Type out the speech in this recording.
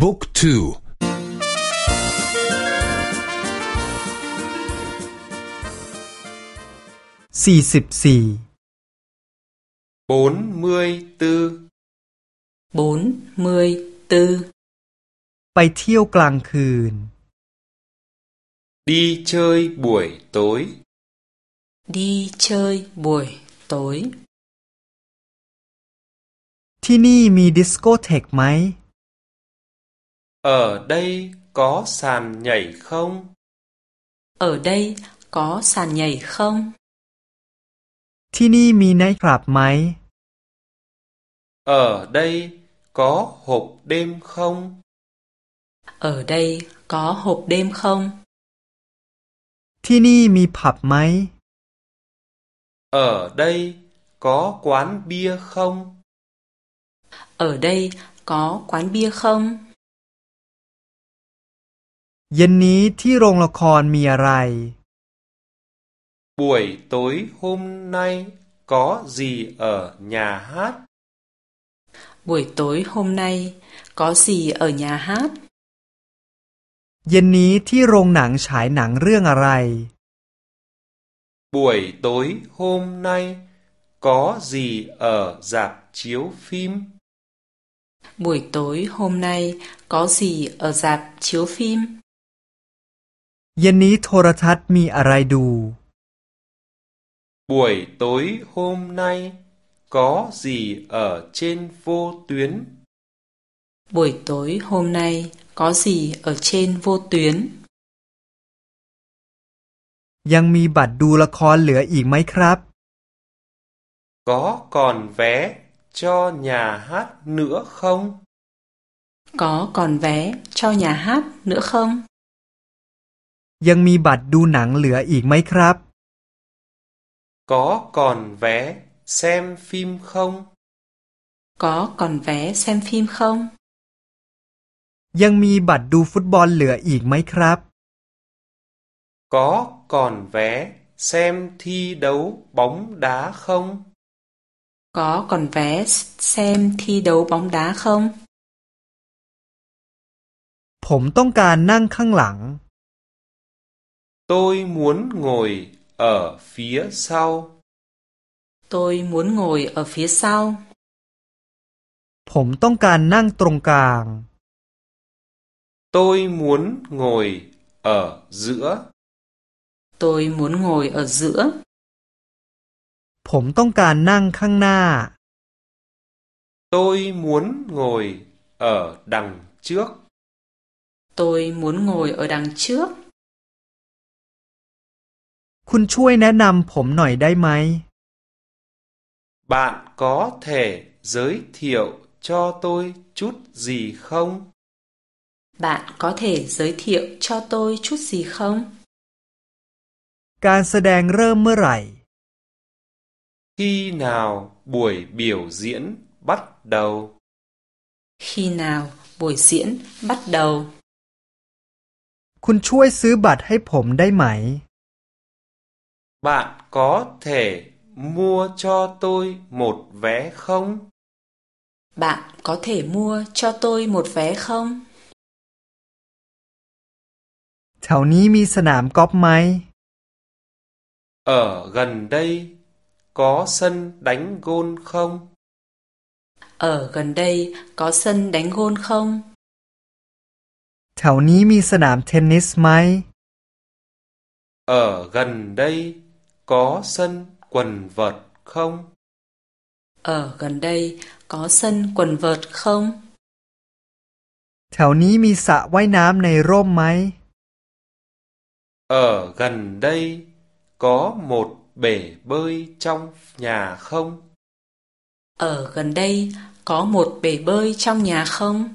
บุ๊กทูสี่สิบสี่ bốn mươi tư bốn mươi tư ไปเที่ยวกลางคืน đi chơi buổi tối đi chơi buổi tối ที่นี่มีดิสโกเทกไหม ở đây có sàn nhảy không ở đây có sàn nhảy không ที่นี่มีไนท์คลับไหม ở đây có hộp đêm không ở đây có hộp đêm không ที่นี่มีผับไหม ở đây có quán bia không ở đây có quán bia không เย็นนี้ที่โรงละครมีอะไร buổi tối hôm nay có gì ở nhà hát buổi tối hôm nay có gì ở nhà hát เย็นนี้ที่โรงหนังฉายหนังเรื่องอะไร buổi tối hôm nay có gì ở rạp chiếu phim buổi tối hôm nay có gì ở rạp chiếu phim เย็นนี้โทรทัศน์มีอะไรดู buổi tối hôm nay có gì ở trên vô tuyến buổi tối hôm nay có gì ở trên vô tuyến ยังมีบัตรดูละครเหลืออีกไหมครับ có còn vé cho nhà hát nữa không có còn vé cho nhà hát nữa không ยังมีบัตรดูหนังเหลืออีกไหมครับ có còn vé xem phim không có còn vé xem phim không ยังมีบัตรดูฟุตบอลเหลืออีกไหมครับ có còn vé xem thi đấu bóng đá không có còn vé xem thi đấu bóng đá không ผมต้องการนั่งข้างหลัง tôi muốn ngồi ở phía sau tôi muốn ngồi ở phía sau ผมต้องการนั่งตรงกลาง tôi muốn ngồi ở giữa tôi muốn ngồi ở giữa ผมต้องการนั่งข้างหน้า tôi muốn ngồi ở đằng trước tôi muốn ngồi ở đằng trước คุณช่วยแนะนำผมหน่อยได้ไหม bạn có thể giới thiệu cho tôi chút gì không bạn có thể giới thiệu cho tôi chút gì không การแสดงเริ่มเมื่อไหร่ khi nào buổi biểu diễn bắt đầu khi nào buổi diễn bắt đầu คุณช่วยซื้อบัตรให้ผมได้ไหม bạn có thể mua cho tôi một vé không bạn có thể mua cho tôi một vé không แถวนี้มีสนามกอล์ฟไหม ở gần đây có sân đánh gôn không ở gần đây có sân đánh gôn không แถวนี้มีสนามเทนนิสไหม ở gần đây có sân quần vợt không ở gần đây có sân quần vợt không แถวนี้มีสระว่ายน้ำในร่มไหม ở gần đây có một bể bơi trong nhà không ở gần đây có một bể bơi trong nhà không